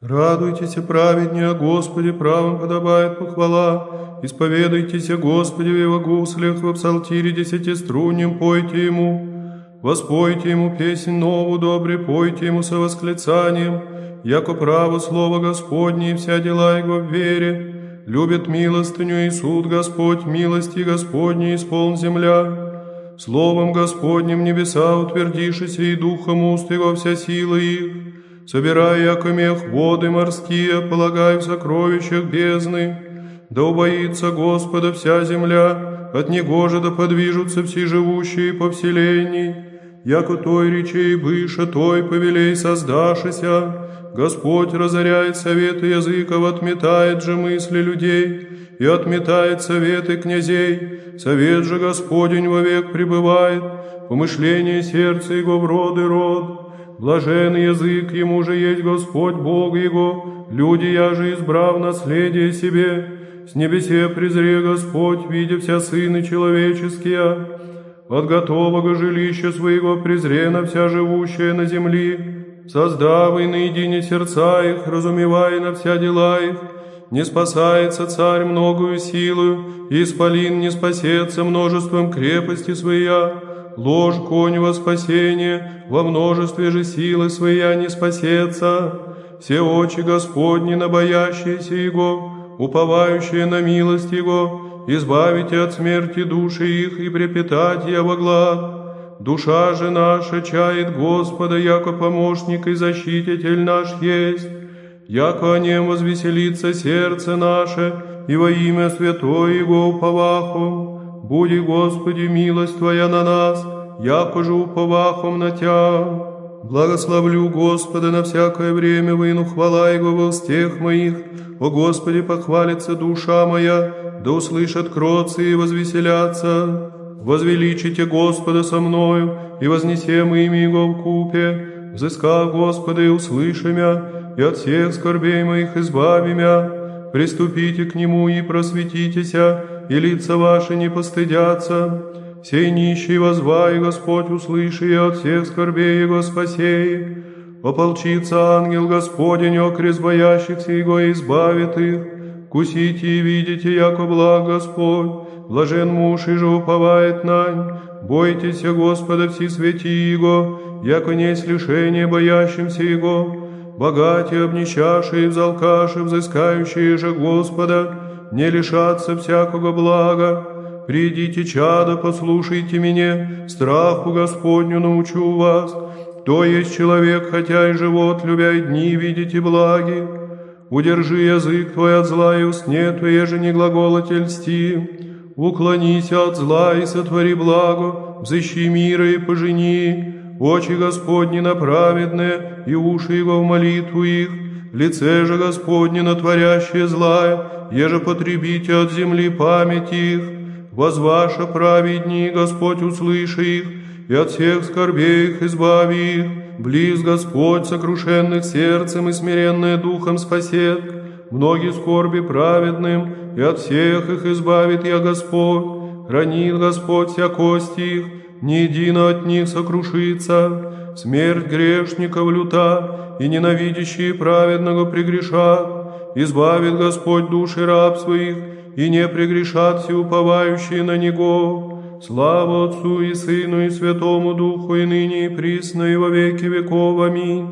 Радуйтесь, праведнее, Господи, правым подобает похвала. Исповедуйтесь, Господи, в Его гуслях, во псалтире десятиструннем пойте Ему. Воспойте Ему песнь новую, добре пойте Ему со восклицанием, яко право слово Господне и вся дела Его в вере. Любит милостыню и суд Господь, милости Господней исполн земля. Словом Господним небеса утвердишися, и духом уст Его вся сила их собирая яко воды морские, полагай в сокровищах бездны. Да убоится Господа вся земля, от Него же да подвижутся все живущие по вселенной. Яко той речей выше, той повелей создашися. Господь разоряет советы языков, отметает же мысли людей и отметает советы князей. Совет же Господень вовек пребывает, помышление сердца его в роды род. Блажен язык ему же есть Господь Бог его, люди я же избрав наследие себе. С небесе презре Господь, видя вся сыны человеческие, от готового жилища своего презре на вся живущая на земли, создав и наедине сердца их, разумевая на вся дела их, не спасается царь многою силою, и исполин не спасется множеством крепости своя, ложь конь во спасение, во множестве же силы своя не спасется. Все очи Господни на боящиеся Его, уповающие на милость Его, избавите от смерти души их и препитать я во глад. Душа же наша чает Господа, яко помощник и защититель наш есть, яко о нем возвеселится сердце наше, и во имя святое Его уповахом. Буди, Господи, милость Твоя на нас, яко же уповахом на Тя. Благословлю Господа на всякое время, выну хвала Его во стех моих. О Господи, похвалится душа моя, да услышат кроцы и возвеселятся. Возвеличите Господа со мною, и вознесем имя Его в купе. Взыскав Господа и услыши мя, и от всех скорбей моих избави мя. Приступите к Нему и просветитеся, и лица ваши не постыдятся. Сей нищий возвай, Господь, услыши, и от всех скорбей Его спасей. Ополчится ангел Господень, окрест боящихся Его и избавит их. Кусите и видите, яко благ Господь, блажен муж и же уповает нань. Бойтесь Господа все святи Его, яко несть лишение боящимся Его. Богатые, обнищавшие, взалкаши, взыскающие же Господа, не лишаться всякого блага. Придите, чада, послушайте меня, страху Господню научу вас. То есть человек, хотя и живот, любя и дни, видите благи. Удержи язык твой от зла и усне твое же не глаголоте льсти. Уклонись от зла и сотвори благо, взыщи мира и пожени. Очи Господни на праведные, и уши Его в молитву их. Лице же Господне на творящее злая, еже потребите от земли память их. Возваша праведни, Господь услыши их, и от всех скорбей их избави их. Близ Господь сокрушенных сердцем и смиренное духом спасет. Многие скорби праведным, и от всех их избавит я Господь. Хранит Господь вся кости их, ни едино от них сокрушится. Смерть грешников люта, и ненавидящие праведного прегрешат. Избавит Господь души раб своих, и не прегрешат все уповающие на Него. Слава Отцу и Сыну и Святому Духу, и ныне и присно, и во веки веков. Аминь.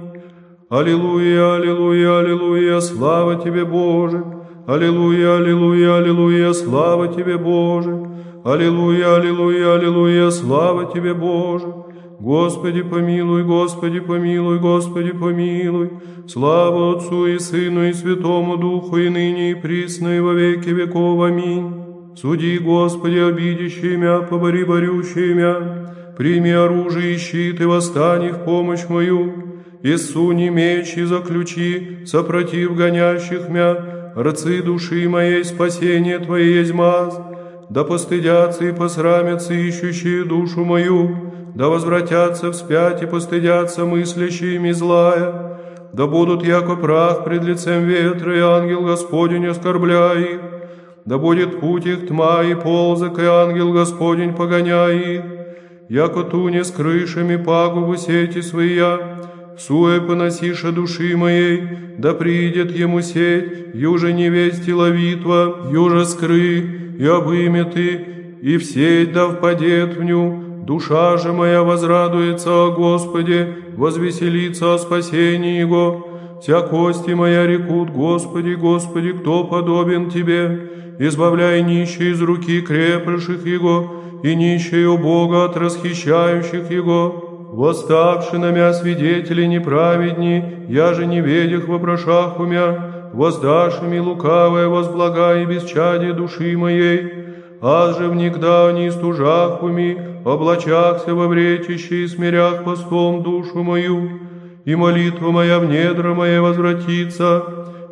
Аллилуйя, аллилуйя, аллилуйя, слава Тебе, Боже! Аллилуйя, аллилуйя, аллилуйя, слава Тебе, Боже! Аллилуйя, аллилуйя, аллилуйя, слава Тебе, Боже! Господи помилуй, Господи помилуй, Господи помилуй. Слава Отцу и Сыну и Святому Духу, и ныне и присно, и во веки веков. Аминь. Суди, Господи, обидящие мя, побори борющие мя. Прими оружие и щит, и восстань в помощь мою. И суни меч, и заключи, сопротив гонящих мя. Рцы души моей спасение Твое есть маз. Да постыдятся и посрамятся ищущие душу мою да возвратятся вспять и постыдятся мыслящими злая, да будут яко прах пред лицем ветра, и ангел Господень оскорбляй. Их, да будет путь их тьма и ползок, и ангел Господень погоняй. Их, яко туне с крышами пагубы сети своя, суе поносиша души моей, да придет ему сеть, юже невесте ловитва, юже скры, и обыметы, и в сеть да впадет в ню, душа же моя возрадуется о Господе, возвеселится о спасении Его, вся кости моя рекут, Господи, Господи, кто подобен Тебе, избавляй нищие из руки крепших Его, и нищие Бога от расхищающих Его, Восставши на мя свидетели неправедни, я же не ведях вопрошах умя, воздашь ми лукавое возблага и бесчадие души моей, аз же внегда не стужах уми, облачахся во вречище и смирях постом душу мою, и молитва моя в недра моя возвратится,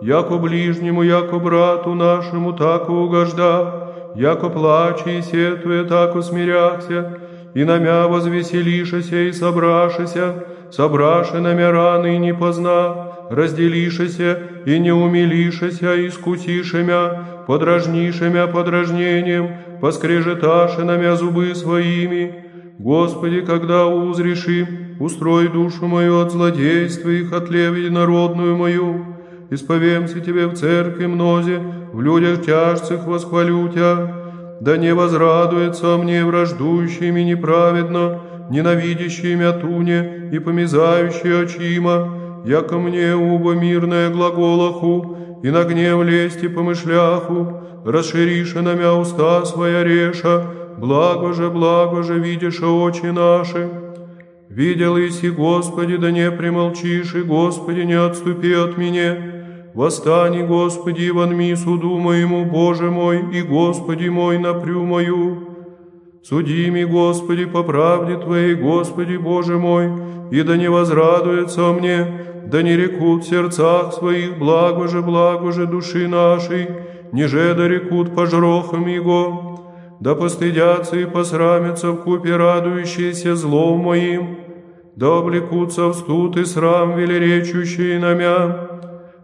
яко ближнему, яко брату нашему, так угожда, яко плаче и сетуя, так усмиряхся, и намя возвеселишася и собрашися, собраши намя раны и не позна, разделишася и не умилишася, искусишемя, подражнишемя подражнением, поскрежеташи намя зубы своими. Господи, когда узреши, устрой душу мою от злодейства и хотлев народную мою, исповемся Тебе в церкви мнозе, в людях тяжцах восхвалю Тебя, да не возрадуется мне враждующими неправедно, ненавидящие мятуне и помизающие очима, яко мне уба мирная глаголаху, и на гнев лести помышляху, расшириша на мя уста своя реша, благо же, благо же видишь очи наши. Видел иси, Господи, да не примолчишь, и Господи, не отступи от меня, Восстани, Господи, вонми суду моему, Боже мой, и Господи мой, напрю мою. Суди ми, Господи, по правде Твоей, Господи, Боже мой, и да не возрадуется мне, да не рекут в сердцах своих, благо же, благо же души нашей, ниже да рекут пожрохом Его, да постыдятся и посрамятся в купе радующиеся злом моим, да облекутся в студ и срам велеречущие намя,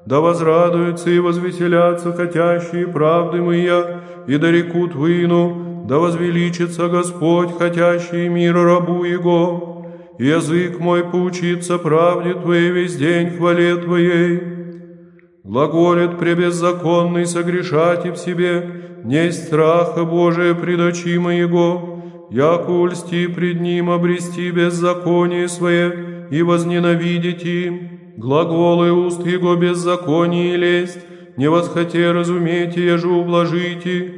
да возрадуются и возвеселятся хотящие правды моя, и да рекут выну, да возвеличится Господь, хотящий мира рабу Его. Язык мой поучится правде Твоей весь день хвале Твоей. Глаголит пребеззаконный согрешать и в себе, несть страха Божия пред очи моего, яко ульсти пред Ним обрести беззаконие свое и возненавидеть им. Глаголы уст его беззаконие лесть, не восхоте разуметь, еже ублажите,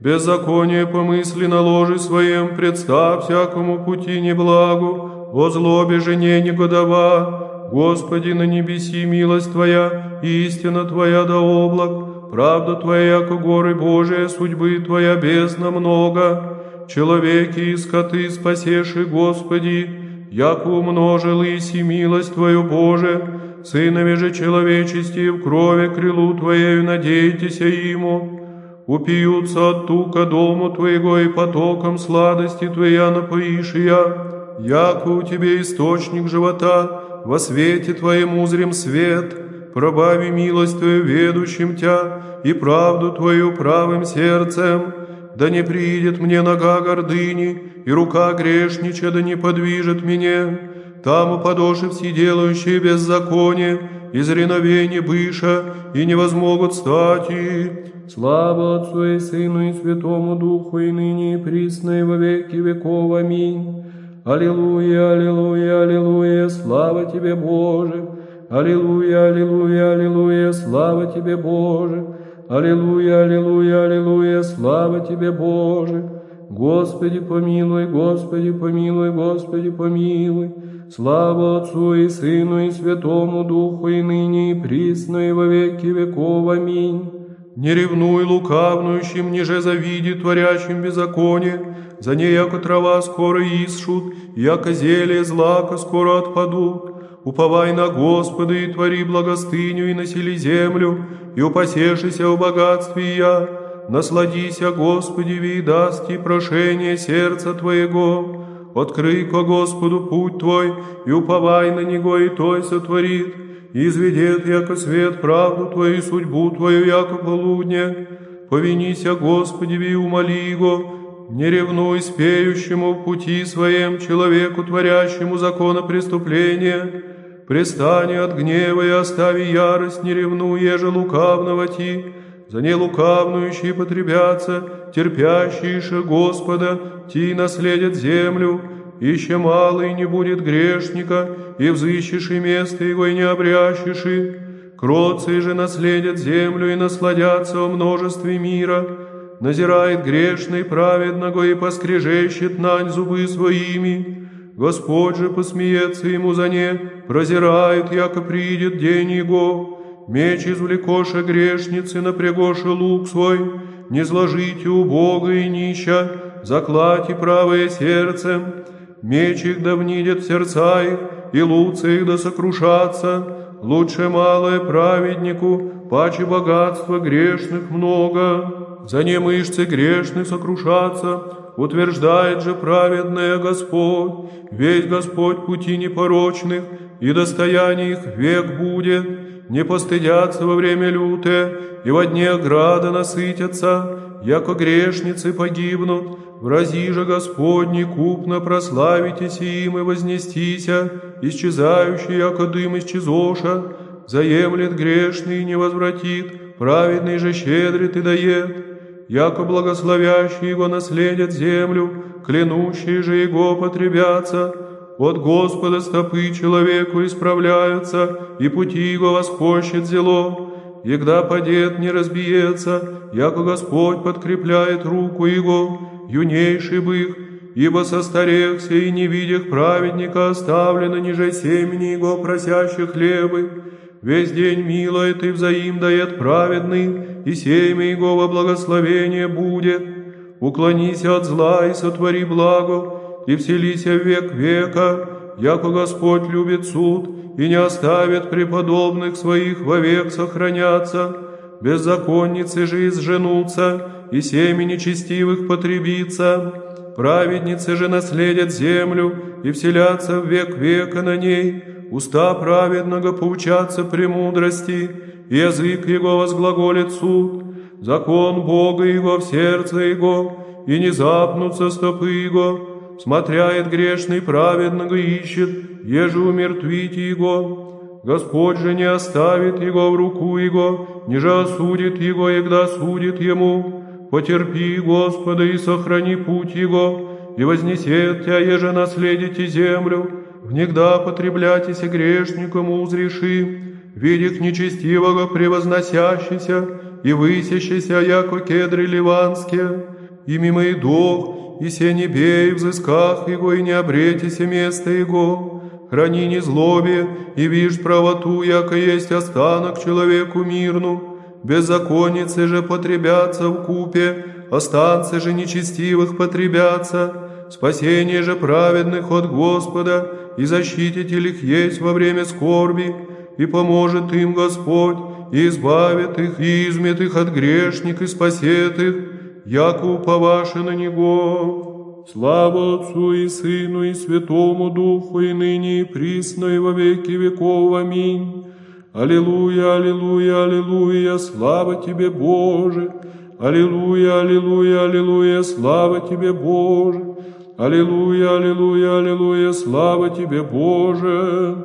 беззаконие помысли на ложе своем, представ всякому пути неблагу, во злобе жене негодова, Господи, на небеси милость Твоя, истина Твоя до облак, правда Твоя, яко горы Божия, судьбы Твоя бездна много, человеки и скоты спасеши, Господи, яко умножил иси милость Твою, Боже, сынове же человечести в крови крылу Твоею надейтеся Ему, упьются от тука дому Твоего и потоком сладости Твоя напоишь я, яко у Тебе источник живота, во свете Твоем узрим свет, пробави милость Твою ведущим Тя и правду Твою правым сердцем, да не придет мне нога гордыни, и рука грешнича да не подвижет меня, там упадоши все делающие беззаконие, из реновения быша, и не возмогут стать и... Слава Отцу и Сыну и Святому Духу, и ныне и присно, и во веки веков. Аминь. Аллилуйя, аллилуйя, аллилуйя, слава Тебе, Боже! Аллилуйя, аллилуйя, аллилуйя, слава Тебе, Боже! Аллилуйя, аллилуйя, аллилуйя, слава Тебе, Боже! Господи, помилуй, Господи, помилуй, Господи, помилуй! Слава Отцу и Сыну и Святому Духу, и ныне и присно, и во веки веков. Аминь. Не ревнуй лукавнующим, ниже завиди творящим беззаконие, за ней, яко трава, скоро исшут, яко зелье злако скоро отпадут. Уповай на Господа и твори благостыню, и насели землю, и упасешися в богатстве я. Насладися, Господи, и прошение сердца Твоего. Открый ко Господу путь твой, и уповай на Него, и Той сотворит, изведет, яко свет, правду Твою, и судьбу Твою, яко полудня. Повинися, Господи, и умоли Его, не ревнуй спеющему в пути своем человеку, творящему закона преступления, Пристани от гнева и остави ярость, не ревну, еже лукавного ти, за нелукавнующие потребятся, терпящиеся Господа, ти наследят землю, еще малый не будет грешника, и взыщешь и место его и не обрящешь и. Кроцы же наследят землю и насладятся о множестве мира, назирает грешный праведного и поскрежещет нань зубы своими. Господь же посмеется ему за не, прозирает, яко придет день его. Меч извлекоша грешницы, напрягоша лук свой, не сложите у Бога и нища, заклати правое сердце. Меч их да внидет в сердца их, и луцы их да сокрушатся. Лучше малое праведнику, паче богатства грешных много за немышцы грешных сокрушаться, утверждает же праведное Господь, весь Господь пути непорочных, и достояние их век будет, не постыдятся во время лютое, и во дне града насытятся, яко грешницы погибнут, в рази же Господни купно прославитесь им и вознестися, исчезающий, яко дым исчезоша, заемлет грешный и не возвратит, праведный же щедрит и дает, яко благословящие его наследят землю, клянущие же его потребятся. От Господа стопы человеку исправляются, и пути его восхощет зело. Егда падет не разбиется, яко Господь подкрепляет руку его, юнейший бы их, ибо состарехся и не видях праведника оставлено ниже семени его просящих хлебы. Весь день милое ты взаим дает праведный, и семя его благословение будет. Уклонись от зла и сотвори благо, и вселися век века, яко Господь любит суд, и не оставит преподобных своих вовек сохраняться. Беззаконницы же изженутся, и семя нечестивых потребится. Праведницы же наследят землю, и вселятся в век века на ней. Уста праведного поучатся премудрости, язык его возглаголит суд, закон Бога его в сердце его, и не запнутся стопы его, смотряет грешный праведного ищет, еже умертвите его. Господь же не оставит его в руку его, ниже осудит его, егда судит ему. Потерпи, Господа, и сохрани путь его, и вознесет тебя, еже наследите землю, внегда потребляйтесь грешником узреши, видих нечестивого превозносящийся и высящийся, яко кедры ливанские, и мимо и дох, и се не бей взысках его, и не обретися место его, храни не злобе, и вишь правоту, яко есть останок человеку мирну, беззаконницы же потребятся в купе, останцы же нечестивых потребятся, спасение же праведных от Господа, и защититель их есть во время скорби, и поможет им Господь, и избавит их, и измет их от грешник, и спасет их, яко уповаше на Него. Слава Отцу и Сыну и Святому Духу, и ныне и присно, и во веки веков. Аминь. Аллилуйя, аллилуйя, аллилуйя, слава Тебе, Боже! Аллилуйя, аллилуйя, аллилуйя, слава Тебе, Боже! Аллилуйя, аллилуйя, аллилуйя, слава Тебе, Боже!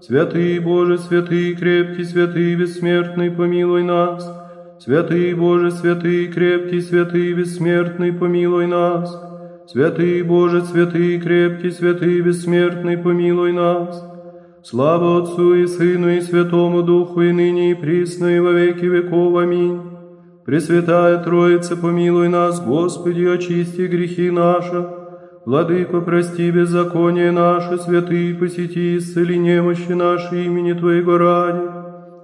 Святый Боже, святый, крепкий, святый, бессмертный, помилуй нас. Святый Боже, святый, крепкий, святый, бессмертный, помилуй нас. Святый Боже, святый, крепкий, святый, бессмертный, помилуй нас. Слава Отцу и Сыну и Святому Духу, и ныне и присно, и во веки веков. Аминь. Пресвятая Троица, помилуй нас, Господи, очисти грехи наши. Владыко, прости беззаконие наше, святые посети, исцели немощи наши имени Твоего ради.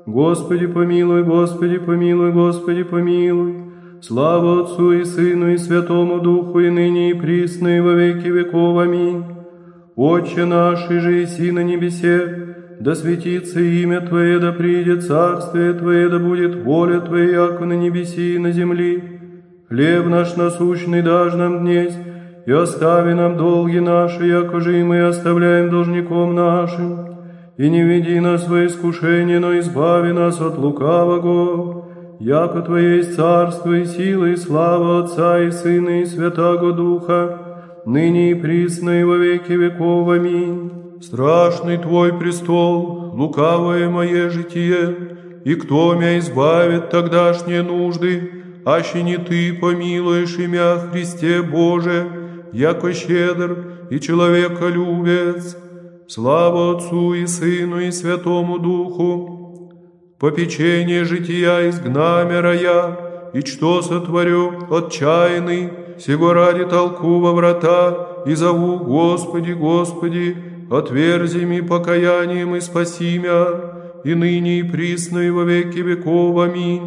Господи, помилуй, Господи, помилуй, Господи, помилуй. Слава Отцу и Сыну и Святому Духу, и ныне и присно, и во веки веков. Аминь. Отче наш, и же иси на небесе, да светится имя Твое, да придет царствие Твое, да будет воля Твоя, яко на небеси и на земли. Хлеб наш насущный дашь нам днесь, и остави нам долги наши, яко же и мы оставляем должником нашим. И не веди нас в искушение, но избави нас от лукавого, яко Твое есть царство и сила и слава Отца и Сына и Святаго Духа, ныне и присно и во веки веков. Аминь. Страшный Твой престол, лукавое мое житие, и кто меня избавит тогдашние нужды, аще не Ты помилуешь имя Христе Боже, яко щедр и человеколюбец. Слава Отцу и Сыну и Святому Духу, попечение жития изгнамя рая, и что сотворю отчаянный, сего ради толку во врата, и зову Господи, Господи, отверзи ми покаянием и спаси мя, и ныне и присно и во веки веков. Аминь.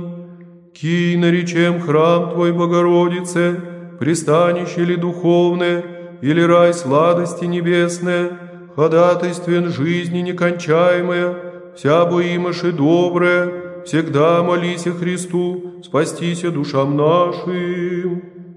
Ки наречем храм Твой, Богородице, пристанище ли духовное, или рай сладости небесное, ходатайствен жизни некончаемая, вся боимаши добрая, всегда молися Христу, спастися душам нашим.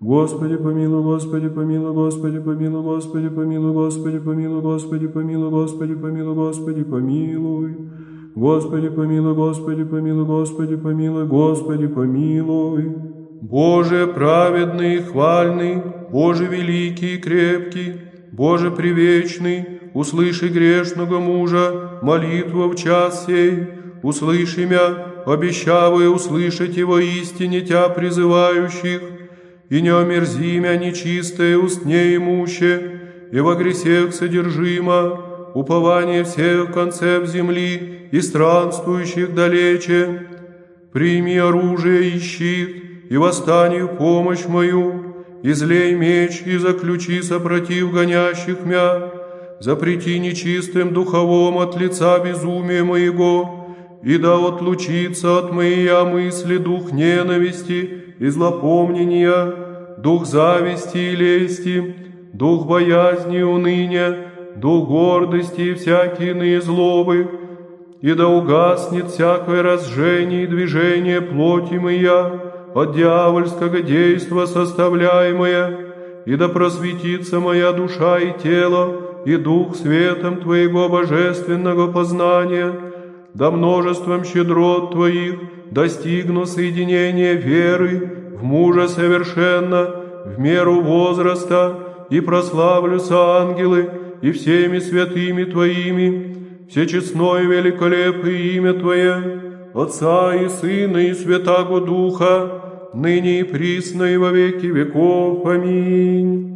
Господи, помилуй, Господи, помилуй, Господи, помилуй, Господи, помилуй, Господи, помилуй, Господи, помилуй, Господи, помилуй, Господи, помилуй. Господи, помилуй, Господи, помилуй, Господи, помилуй, Господи, помилуй. Боже праведный и хвальный, Боже великий и крепкий, Боже привечный, услыши грешного мужа, молитву в час сей, услыши мя, обещавая услышать его истине тя призывающих, и не омерзи мя нечистое устне имуще, и во гресех содержимо, упование всех концев земли и странствующих далече. Прими оружие и щит, и восстань в помощь мою, излей меч и заключи сопротив гонящих мя, запрети нечистым духовом от лица безумия моего, и да отлучится от моей мысли дух ненависти и злопомнения, дух зависти и лести, дух боязни и уныния, дух гордости и всякие иные злобы, и да угаснет всякое разжение и движение плоти моя от дьявольского действа составляемое, и да просветится моя душа и тело, и дух светом Твоего божественного познания, да множеством щедрот Твоих достигну соединения веры в мужа совершенно, в меру возраста, и прославлюся ангелы, и всеми святыми Твоими, всечестное великолепное имя Твое, Отца и Сына и Святаго Духа, ныне и присно и во веки веков. Аминь.